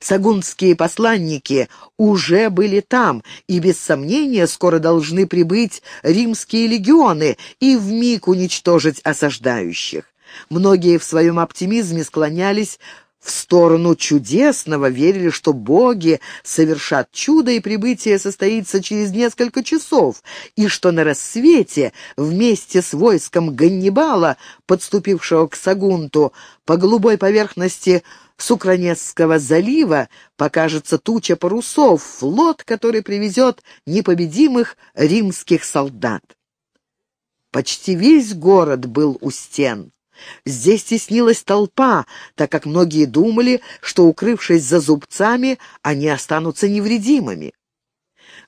Сагунские посланники уже были там, и без сомнения скоро должны прибыть римские легионы и вмиг уничтожить осаждающих. Многие в своем оптимизме склонялись в сторону чудесного, верили, что боги совершат чудо, и прибытие состоится через несколько часов, и что на рассвете вместе с войском Ганнибала, подступившего к Сагунту, по голубой поверхности Сукранесского залива покажется туча парусов, флот, который привезет непобедимых римских солдат. Почти весь город был у стен. Здесь теснилась толпа, так как многие думали, что, укрывшись за зубцами, они останутся невредимыми.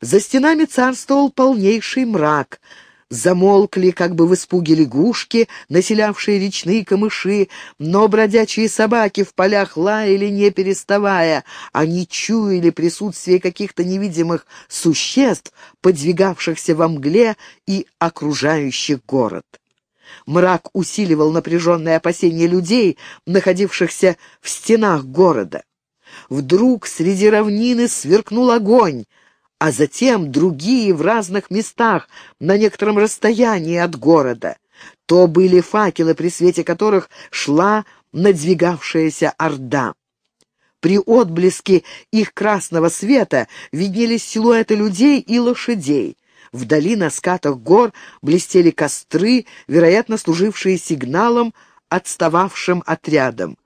За стенами царствовал полнейший мрак — Замолкли, как бы в испуге лягушки, населявшие речные камыши, но бродячие собаки в полях лаяли, не переставая. Они чуяли присутствие каких-то невидимых существ, подвигавшихся во мгле и окружающих город. Мрак усиливал напряженное опасение людей, находившихся в стенах города. Вдруг среди равнины сверкнул огонь — а затем другие в разных местах, на некотором расстоянии от города. То были факелы, при свете которых шла надвигавшаяся орда. При отблеске их красного света виднелись силуэты людей и лошадей. Вдали на скатах гор блестели костры, вероятно, служившие сигналом отстававшим отрядам.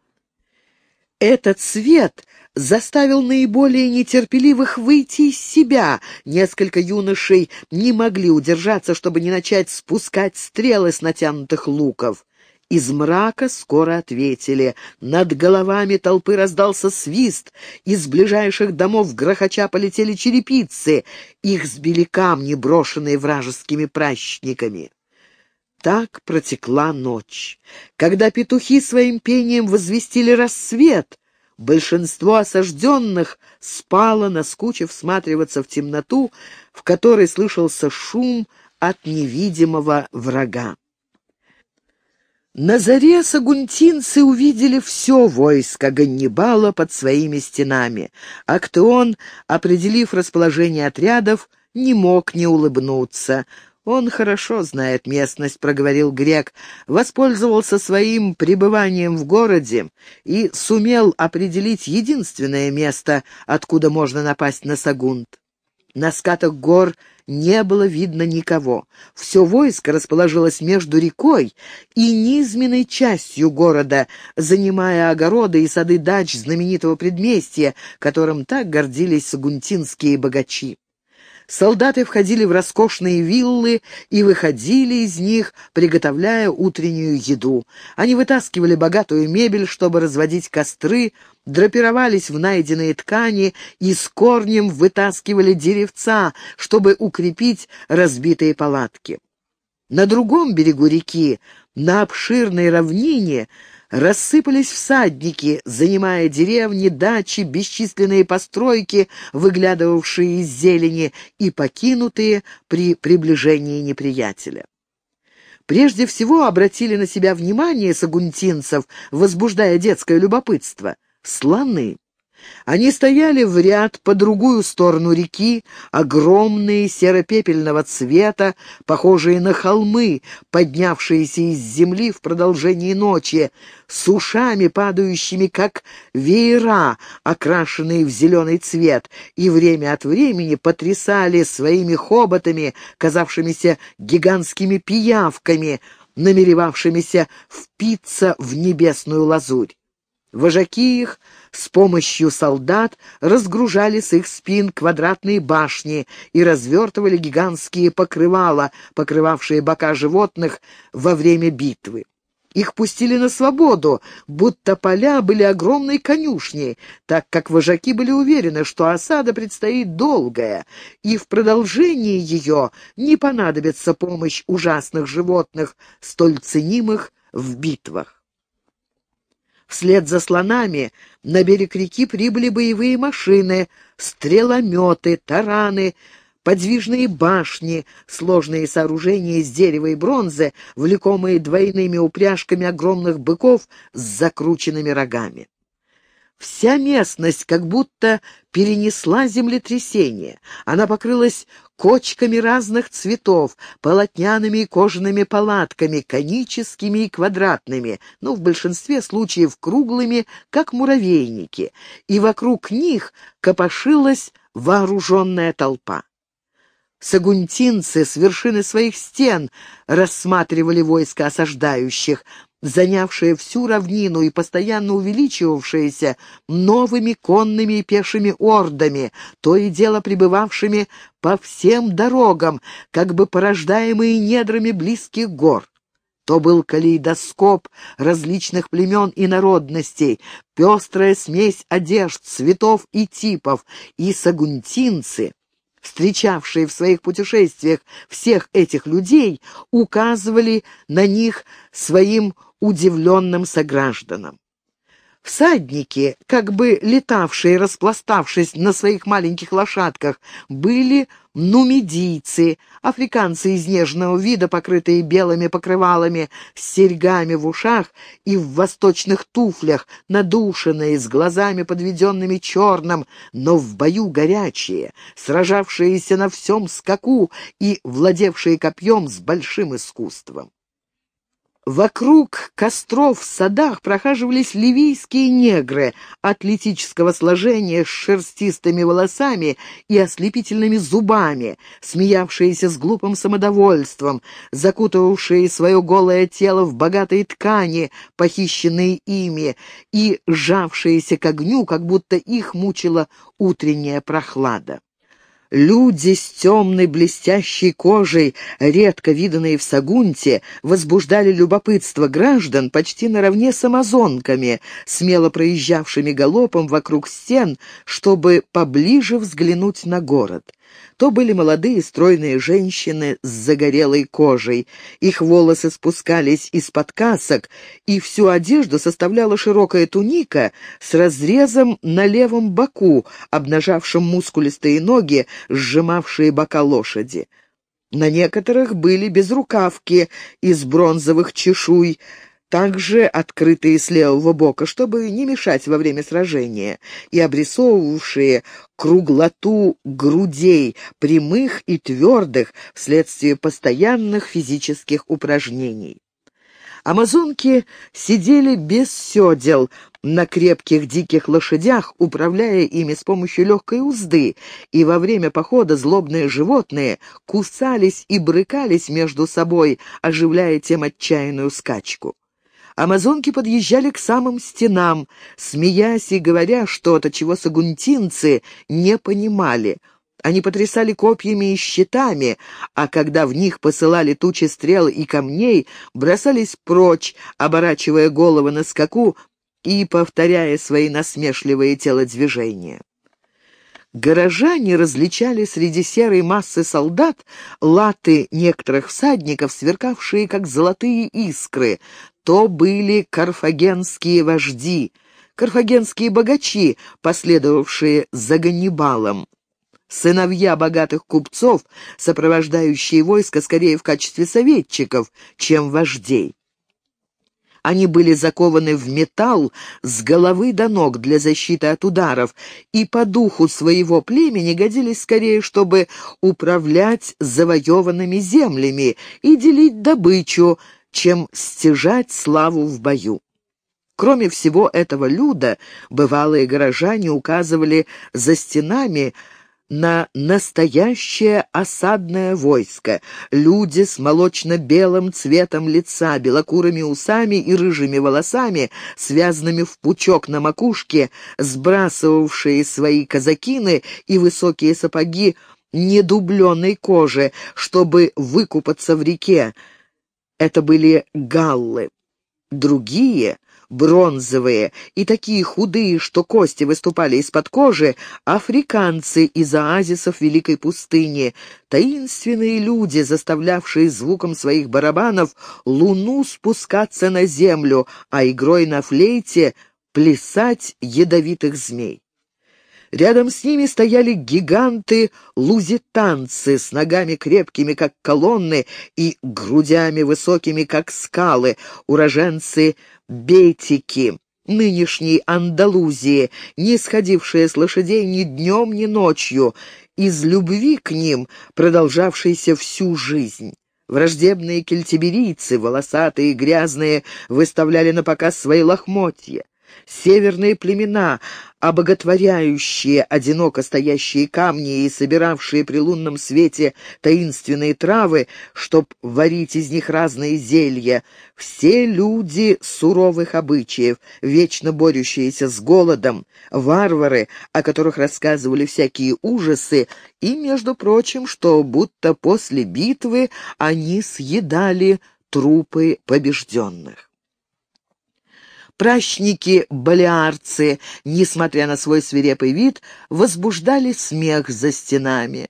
Этот свет заставил наиболее нетерпеливых выйти из себя. Несколько юношей не могли удержаться, чтобы не начать спускать стрелы с натянутых луков. Из мрака скоро ответили. Над головами толпы раздался свист. Из ближайших домов грохоча полетели черепицы. Их сбили камни, брошенные вражескими пращниками. Так протекла ночь. Когда петухи своим пением возвестили рассвет, Большинство осажденных спало, наскучив всматриваться в темноту, в которой слышался шум от невидимого врага. На заре сагунтинцы увидели все войско Ганнибала под своими стенами. Актеон, определив расположение отрядов, не мог не улыбнуться. «Он хорошо знает местность», — проговорил грек, воспользовался своим пребыванием в городе и сумел определить единственное место, откуда можно напасть на Сагунт. На скатах гор не было видно никого. Все войско расположилось между рекой и низменной частью города, занимая огороды и сады дач знаменитого предместья, которым так гордились сагунтинские богачи. Солдаты входили в роскошные виллы и выходили из них, приготовляя утреннюю еду. Они вытаскивали богатую мебель, чтобы разводить костры, драпировались в найденные ткани и с корнем вытаскивали деревца, чтобы укрепить разбитые палатки. На другом берегу реки, на обширной равнине, рассыпались всадники, занимая деревни, дачи, бесчисленные постройки, выглядывавшие из зелени и покинутые при приближении неприятеля. Прежде всего обратили на себя внимание сагунтинцев, возбуждая детское любопытство, слоны. Они стояли в ряд по другую сторону реки, огромные серо-пепельного цвета, похожие на холмы, поднявшиеся из земли в продолжении ночи, с ушами, падающими как веера, окрашенные в зеленый цвет, и время от времени потрясали своими хоботами, казавшимися гигантскими пиявками, намеревавшимися впиться в небесную лазурь. Вожаки их с помощью солдат разгружали с их спин квадратные башни и развертывали гигантские покрывала, покрывавшие бока животных во время битвы. Их пустили на свободу, будто поля были огромной конюшней, так как вожаки были уверены, что осада предстоит долгая, и в продолжении ее не понадобится помощь ужасных животных, столь ценимых в битвах. Вслед за слонами на берег реки прибыли боевые машины, стрелометы, тараны, подвижные башни, сложные сооружения из дерева и бронзы, влекомые двойными упряжками огромных быков с закрученными рогами. Вся местность как будто перенесла землетрясение. Она покрылась кочками разных цветов, полотняными и кожаными палатками, коническими и квадратными, но в большинстве случаев круглыми, как муравейники, и вокруг них копошилась вооруженная толпа. Сагунтинцы с вершины своих стен рассматривали войска осаждающих, занявшие всю равнину и постоянно увеличивавшиеся новыми конными и пешими ордами, то и дело пребывавшими по всем дорогам, как бы порождаемые недрами близких гор. То был калейдоскоп различных племен и народностей, пестрая смесь одежд, цветов и типов, и сагунтинцы — встречавшие в своих путешествиях всех этих людей, указывали на них своим удивленным согражданам. Всадники, как бы летавшие, распластавшись на своих маленьких лошадках, были нумидийцы, африканцы из нежного вида, покрытые белыми покрывалами, с серьгами в ушах и в восточных туфлях, надушенные, с глазами подведенными черным, но в бою горячие, сражавшиеся на всем скаку и владевшие копьем с большим искусством. Вокруг костров в садах прохаживались ливийские негры атлетического сложения с шерстистыми волосами и ослепительными зубами, смеявшиеся с глупым самодовольством, закутывавшие свое голое тело в богатые ткани, похищенные ими, и сжавшиеся к огню, как будто их мучила утренняя прохлада. Люди с темной блестящей кожей, редко виданные в Сагунте, возбуждали любопытство граждан почти наравне с амазонками, смело проезжавшими галопом вокруг стен, чтобы поближе взглянуть на город. То были молодые стройные женщины с загорелой кожей. Их волосы спускались из-под касок, и всю одежду составляла широкая туника с разрезом на левом боку, обнажавшим мускулистые ноги, сжимавшие бока лошади. На некоторых были безрукавки из бронзовых чешуй, также открытые с левого бока, чтобы не мешать во время сражения, и обрисовывавшие круглоту грудей, прямых и твердых, вследствие постоянных физических упражнений. Амазонки сидели без седел на крепких диких лошадях, управляя ими с помощью легкой узды, и во время похода злобные животные кусались и брыкались между собой, оживляя тем отчаянную скачку. Амазонки подъезжали к самым стенам, смеясь и говоря что-то, чего сагунтинцы не понимали. Они потрясали копьями и щитами, а когда в них посылали тучи стрел и камней, бросались прочь, оборачивая головы на скаку и повторяя свои насмешливые телодвижения. Горожане различали среди серой массы солдат латы некоторых всадников, сверкавшие как золотые искры, то были карфагенские вожди, карфагенские богачи, последовавшие за Ганнибалом. Сыновья богатых купцов, сопровождающие войско скорее в качестве советчиков, чем вождей. Они были закованы в металл с головы до ног для защиты от ударов и по духу своего племени годились скорее, чтобы управлять завоеванными землями и делить добычу, чем стяжать славу в бою. Кроме всего этого люда, бывалые горожане указывали за стенами на настоящее осадное войско. Люди с молочно-белым цветом лица, белокурыми усами и рыжими волосами, связанными в пучок на макушке, сбрасывавшие свои казакины и высокие сапоги недубленной кожи, чтобы выкупаться в реке, это были галлы. Другие, бронзовые и такие худые, что кости выступали из-под кожи, африканцы из оазисов Великой пустыни, таинственные люди, заставлявшие звуком своих барабанов луну спускаться на землю, а игрой на флейте плясать ядовитых змей. Рядом с ними стояли гиганты-лузитанцы с ногами крепкими, как колонны, и грудями высокими, как скалы, уроженцы Бетики, нынешней Андалузии, не сходившие с лошадей ни днем, ни ночью, из любви к ним, продолжавшейся всю жизнь. Враждебные кельтиберийцы, волосатые и грязные, выставляли на показ свои лохмотья. Северные племена, обоготворяющие одиноко стоящие камни и собиравшие при лунном свете таинственные травы, чтоб варить из них разные зелья, все люди суровых обычаев, вечно борющиеся с голодом, варвары, о которых рассказывали всякие ужасы, и, между прочим, что будто после битвы они съедали трупы побежденных. Пращники-балиарцы, несмотря на свой свирепый вид, возбуждали смех за стенами.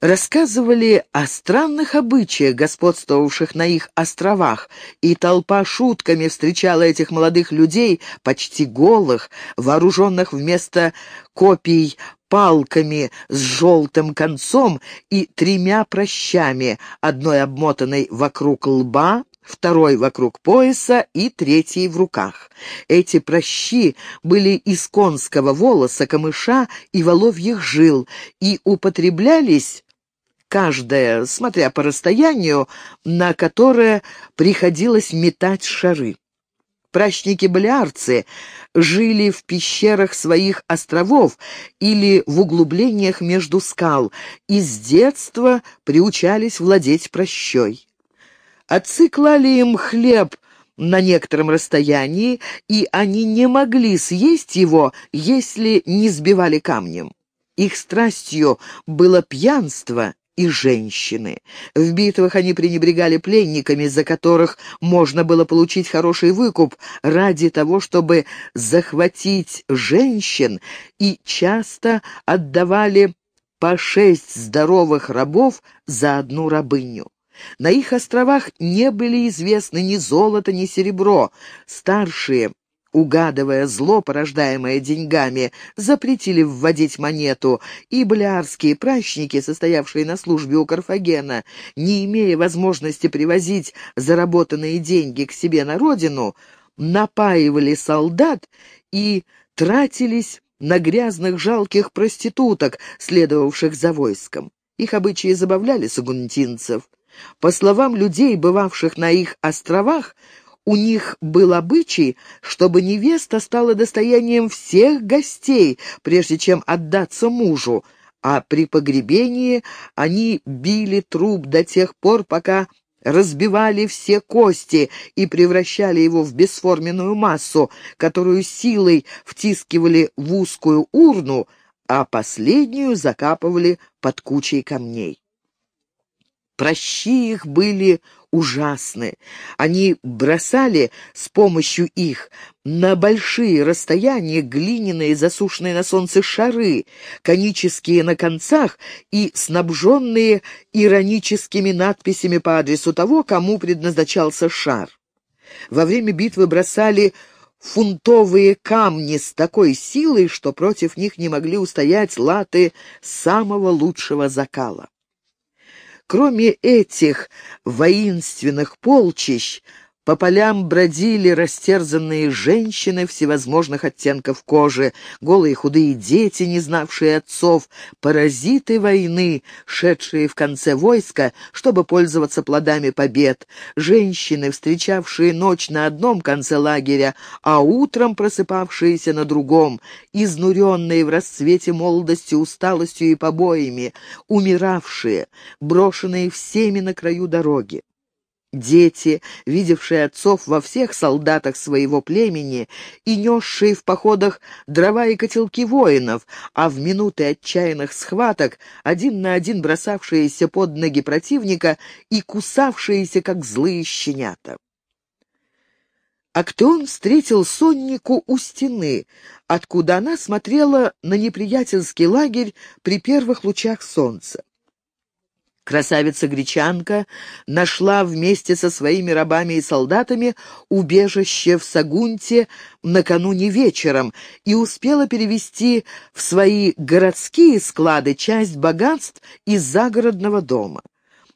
Рассказывали о странных обычаях, господствовавших на их островах, и толпа шутками встречала этих молодых людей, почти голых, вооруженных вместо копий палками с желтым концом и тремя прощами, одной обмотанной вокруг лба, второй вокруг пояса и третий в руках. Эти прощи были из конского волоса, камыша и воловьих жил и употреблялись каждая, смотря по расстоянию, на которое приходилось метать шары. Прачники-балиарцы жили в пещерах своих островов или в углублениях между скал и с детства приучались владеть прощой. Отцы клали им хлеб на некотором расстоянии, и они не могли съесть его, если не сбивали камнем. Их страстью было пьянство и женщины. В битвах они пренебрегали пленниками, за которых можно было получить хороший выкуп ради того, чтобы захватить женщин, и часто отдавали по шесть здоровых рабов за одну рабыню. На их островах не были известны ни золото, ни серебро. Старшие, угадывая зло, порождаемое деньгами, запретили вводить монету, и балиарские прачники, состоявшие на службе у Карфагена, не имея возможности привозить заработанные деньги к себе на родину, напаивали солдат и тратились на грязных жалких проституток, следовавших за войском. Их обычаи забавляли сагунтинцев. По словам людей, бывавших на их островах, у них был обычай, чтобы невеста стала достоянием всех гостей, прежде чем отдаться мужу, а при погребении они били труп до тех пор, пока разбивали все кости и превращали его в бесформенную массу, которую силой втискивали в узкую урну, а последнюю закапывали под кучей камней. Прощи их были ужасны. Они бросали с помощью их на большие расстояния глиняные, засушенные на солнце шары, конические на концах и снабженные ироническими надписями по адресу того, кому предназначался шар. Во время битвы бросали фунтовые камни с такой силой, что против них не могли устоять латы самого лучшего закала. Кроме этих воинственных полчищ, по полям бродили растерзанные женщины всевозможных оттенков кожи, голые худые дети, не знавшие отцов, паразиты войны, шедшие в конце войска, чтобы пользоваться плодами побед, женщины, встречавшие ночь на одном конце лагеря, а утром просыпавшиеся на другом, изнуренные в расцвете молодости усталостью и побоями, умиравшие, брошенные всеми на краю дороги. Дети, видевшие отцов во всех солдатах своего племени и несшие в походах дрова и котелки воинов, а в минуты отчаянных схваток один на один бросавшиеся под ноги противника и кусавшиеся, как злые щенята. Актеон встретил соннику у стены, откуда она смотрела на неприятельский лагерь при первых лучах солнца. Красавица-гречанка нашла вместе со своими рабами и солдатами убежище в Сагунте накануне вечером и успела перевести в свои городские склады часть богатств из загородного дома.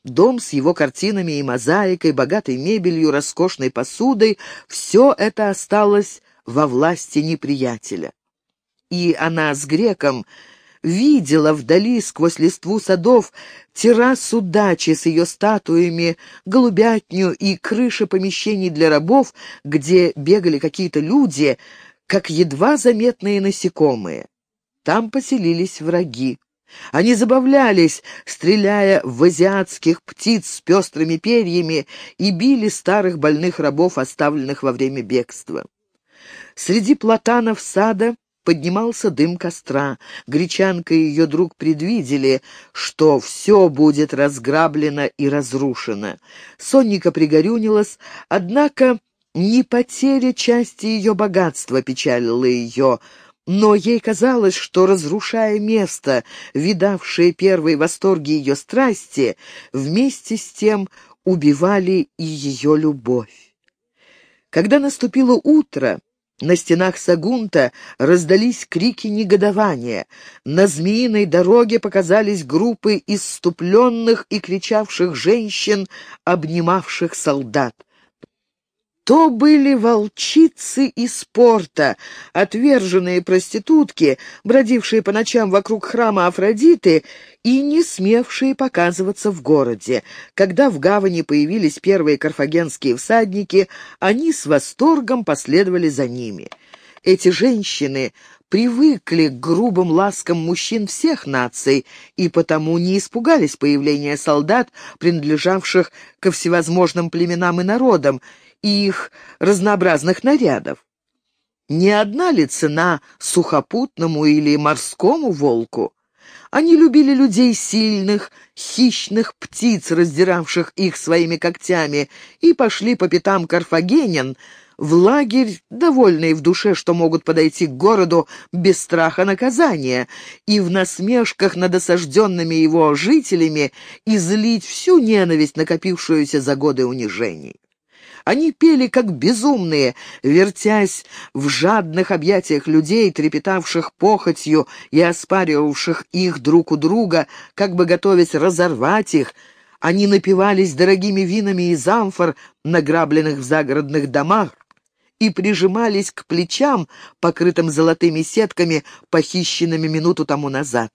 дом с его картинами и мозаикой, богатой мебелью, роскошной посудой — все это осталось во власти неприятеля. И она с греком видела вдали сквозь листву садов террасу дачи с ее статуями, голубятню и крыши помещений для рабов, где бегали какие-то люди, как едва заметные насекомые. Там поселились враги. Они забавлялись, стреляя в азиатских птиц с пестрыми перьями и били старых больных рабов, оставленных во время бегства. Среди платанов сада поднимался дым костра. Гречанка и ее друг предвидели, что все будет разграблено и разрушено. Сонника пригорюнилась, однако не потеря части ее богатства печалила ее, но ей казалось, что, разрушая место, видавшее первые восторги ее страсти, вместе с тем убивали и ее любовь. Когда наступило утро, на стенах Сагунта раздались крики негодования. На змеиной дороге показались группы исступленных и кричавших женщин, обнимавших солдат. То были волчицы из спорта, отверженные проститутки, бродившие по ночам вокруг храма Афродиты и не смевшие показываться в городе. Когда в гавани появились первые карфагенские всадники, они с восторгом последовали за ними. Эти женщины привыкли к грубым ласкам мужчин всех наций и потому не испугались появления солдат, принадлежавших ко всевозможным племенам и народам, и их разнообразных нарядов. Не одна ли цена сухопутному или морскому волку? Они любили людей сильных, хищных птиц, раздиравших их своими когтями, и пошли по пятам карфагенян в лагерь, довольные в душе, что могут подойти к городу без страха наказания, и в насмешках над осажденными его жителями излить всю ненависть, накопившуюся за годы унижений. Они пели как безумные, вертясь в жадных объятиях людей, трепетавших похотью и оспаривавших их друг у друга, как бы готовясь разорвать их. Они напивались дорогими винами из амфор, награбленных в загородных домах, и прижимались к плечам, покрытым золотыми сетками, похищенными минуту тому назад.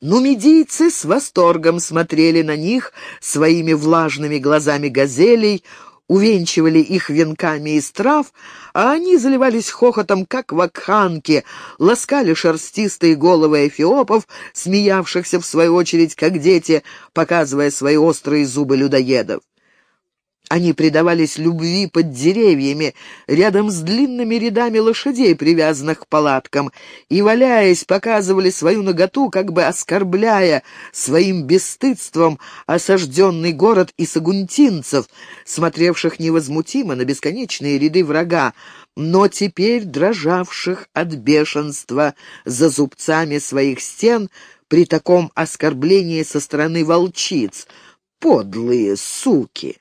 Нумидийцы с восторгом смотрели на них своими влажными глазами газелей, увенчивали их венками из трав, а они заливались хохотом, как вакханки, ласкали шерстистые головы эфиопов, смеявшихся в свою очередь, как дети, показывая свои острые зубы людоедов. Они предавались любви под деревьями, рядом с длинными рядами лошадей, привязанных к палаткам, и, валяясь, показывали свою наготу, как бы оскорбляя своим бесстыдством осажденный город и сагунтинцев, смотревших невозмутимо на бесконечные ряды врага, но теперь дрожавших от бешенства за зубцами своих стен при таком оскорблении со стороны волчиц. Подлые суки!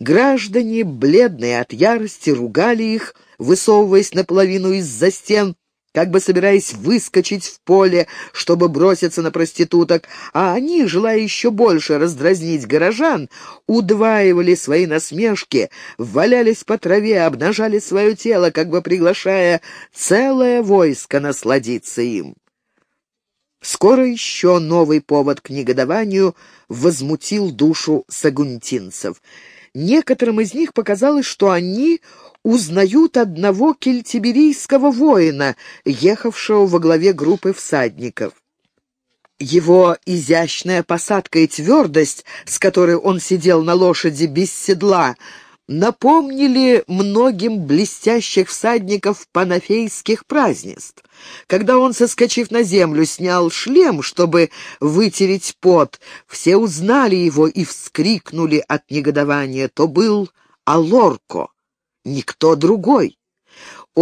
Граждане, бледные от ярости, ругали их, высовываясь наполовину из-за стен, как бы собираясь выскочить в поле, чтобы броситься на проституток, а они, желая еще больше раздразнить горожан, удваивали свои насмешки, валялись по траве, обнажали свое тело, как бы приглашая целое войско насладиться им. Скоро еще новый повод к негодованию возмутил душу сагунтинцев — Некоторым из них показалось, что они узнают одного кельтиберийского воина, ехавшего во главе группы всадников. Его изящная посадка и твердость, с которой он сидел на лошади без седла, напомнили многим блестящих всадников панафейских празднеств. Когда он, соскочив на землю, снял шлем, чтобы вытереть пот, все узнали его и вскрикнули от негодования. То был Алорко, никто другой.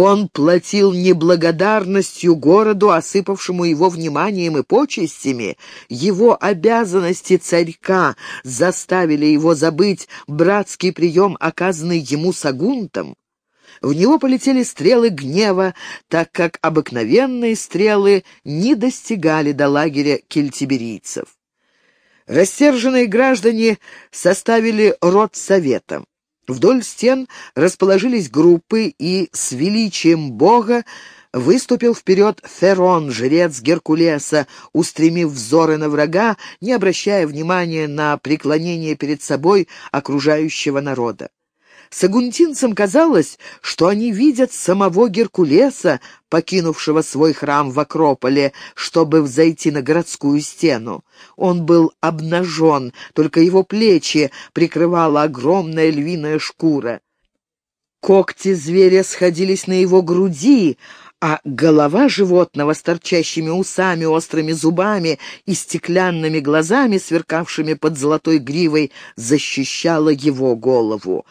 Он платил неблагодарностью городу, осыпавшему его вниманием и почестями. Его обязанности царька заставили его забыть братский прием, оказанный ему Сагунтом. В него полетели стрелы гнева, так как обыкновенные стрелы не достигали до лагеря кельтиберийцев. Рассерженные граждане составили род совета. Вдоль стен расположились группы, и с величием Бога выступил вперед Ферон, жрец Геркулеса, устремив взоры на врага, не обращая внимания на преклонение перед собой окружающего народа. Сагунтинцам казалось, что они видят самого Геркулеса, покинувшего свой храм в Акрополе, чтобы взойти на городскую стену. Он был обнажен, только его плечи прикрывала огромная львиная шкура. Когти зверя сходились на его груди, а голова животного с торчащими усами, острыми зубами и стеклянными глазами, сверкавшими под золотой гривой, защищала его голову.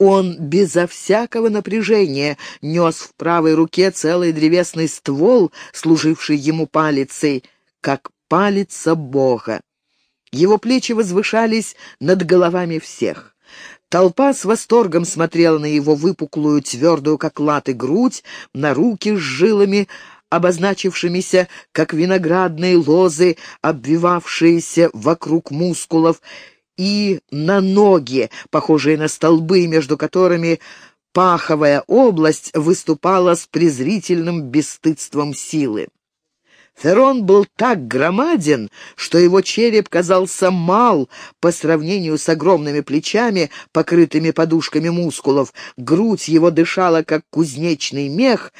Он безо всякого напряжения нес в правой руке целый древесный ствол, служивший ему палицей, как палица Бога. Его плечи возвышались над головами всех. Толпа с восторгом смотрела на его выпуклую, твердую, как латы, грудь, на руки с жилами, обозначившимися, как виноградные лозы, обвивавшиеся вокруг мускулов, и на ноги, похожие на столбы, между которыми паховая область выступала с презрительным бесстыдством силы. Ферон был так громаден, что его череп казался мал по сравнению с огромными плечами, покрытыми подушками мускулов. Грудь его дышала, как кузнечный мех,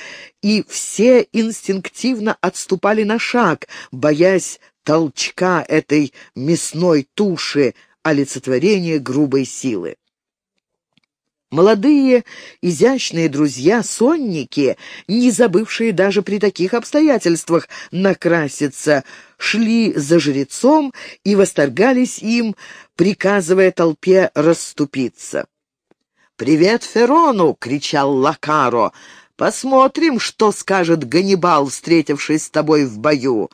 и все инстинктивно отступали на шаг, боясь толчка этой мясной туши, олицетворение грубой силы. Молодые, изящные друзья, сонники, не забывшие даже при таких обстоятельствах накраситься, шли за жрецом и восторгались им, приказывая толпе расступиться. «Привет Ферону!» — кричал Лакаро. «Посмотрим, что скажет Ганнибал, встретившись с тобой в бою».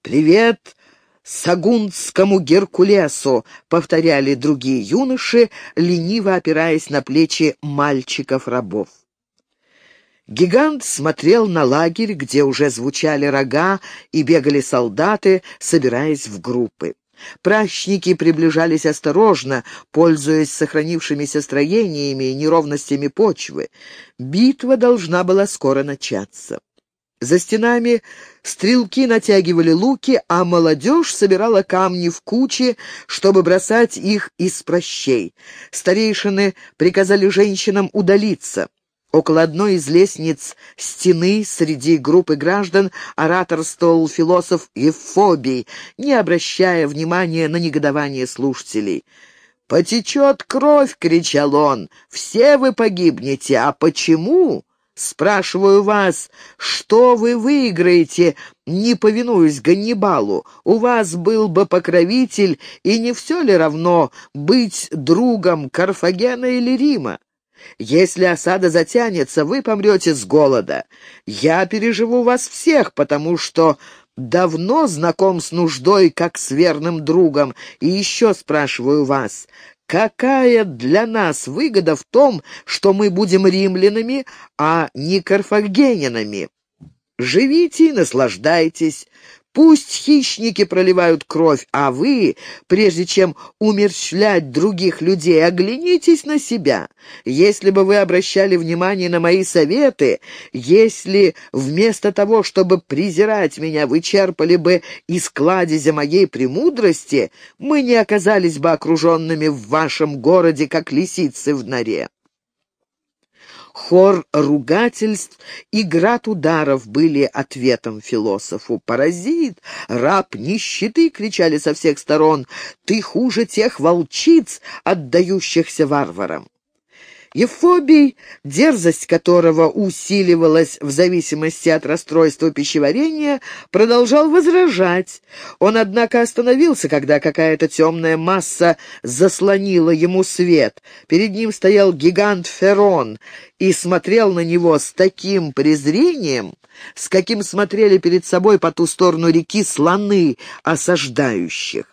«Привет Сагунскому Геркулесу», — повторяли другие юноши, лениво опираясь на плечи мальчиков-рабов. Гигант смотрел на лагерь, где уже звучали рога и бегали солдаты, собираясь в группы. Пращники приближались осторожно, пользуясь сохранившимися строениями и неровностями почвы. Битва должна была скоро начаться. За стенами стрелки натягивали луки, а молодежь собирала камни в кучи, чтобы бросать их из прощей. Старейшины приказали женщинам удалиться. Около одной из лестниц стены среди группы граждан ораторствовал философ Евфобий, не обращая внимания на негодование слушателей. «Потечет кровь!» — кричал он. «Все вы погибнете! А почему?» Спрашиваю вас, что вы выиграете, не повинуясь Ганнибалу? У вас был бы покровитель, и не все ли равно быть другом Карфагена или Рима? Если осада затянется, вы помрете с голода. Я переживу вас всех, потому что давно знаком с нуждой, как с верным другом, и еще спрашиваю вас, Какая для нас выгода в том, что мы будем римлянами, а не карфагенинами? Живите и наслаждайтесь. Пусть хищники проливают кровь, а вы, прежде чем умерщвлять других людей, оглянитесь на себя. Если бы вы обращали внимание на мои советы, если вместо того, чтобы презирать меня, вы черпали бы из кладезя моей премудрости, мы не оказались бы окруженными в вашем городе, как лисицы в норе. Хор ругательств и град ударов были ответом философу. «Паразит! Раб нищеты!» — кричали со всех сторон. «Ты хуже тех волчиц, отдающихся варварам!» Ефобий, дерзость которого усиливалась в зависимости от расстройства пищеварения, продолжал возражать. Он, однако, остановился, когда какая-то темная масса заслонила ему свет. Перед ним стоял гигант Ферон и смотрел на него с таким презрением, с каким смотрели перед собой по ту сторону реки слоны осаждающих.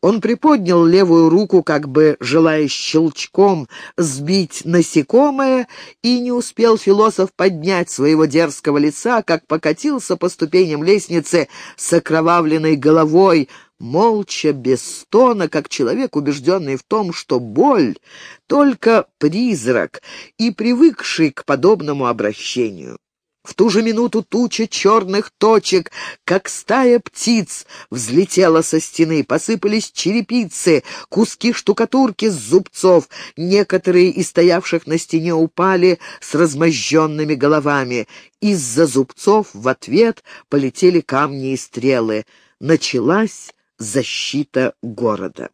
Он приподнял левую руку, как бы желая щелчком сбить насекомое, и не успел философ поднять своего дерзкого лица, как покатился по ступеням лестницы с окровавленной головой, молча, без стона, как человек, убежденный в том, что боль — только призрак и привыкший к подобному обращению. В ту же минуту туча черных точек, как стая птиц, взлетела со стены, посыпались черепицы, куски штукатурки с зубцов, некоторые из стоявших на стене упали с размозженными головами. Из-за зубцов в ответ полетели камни и стрелы. Началась защита города.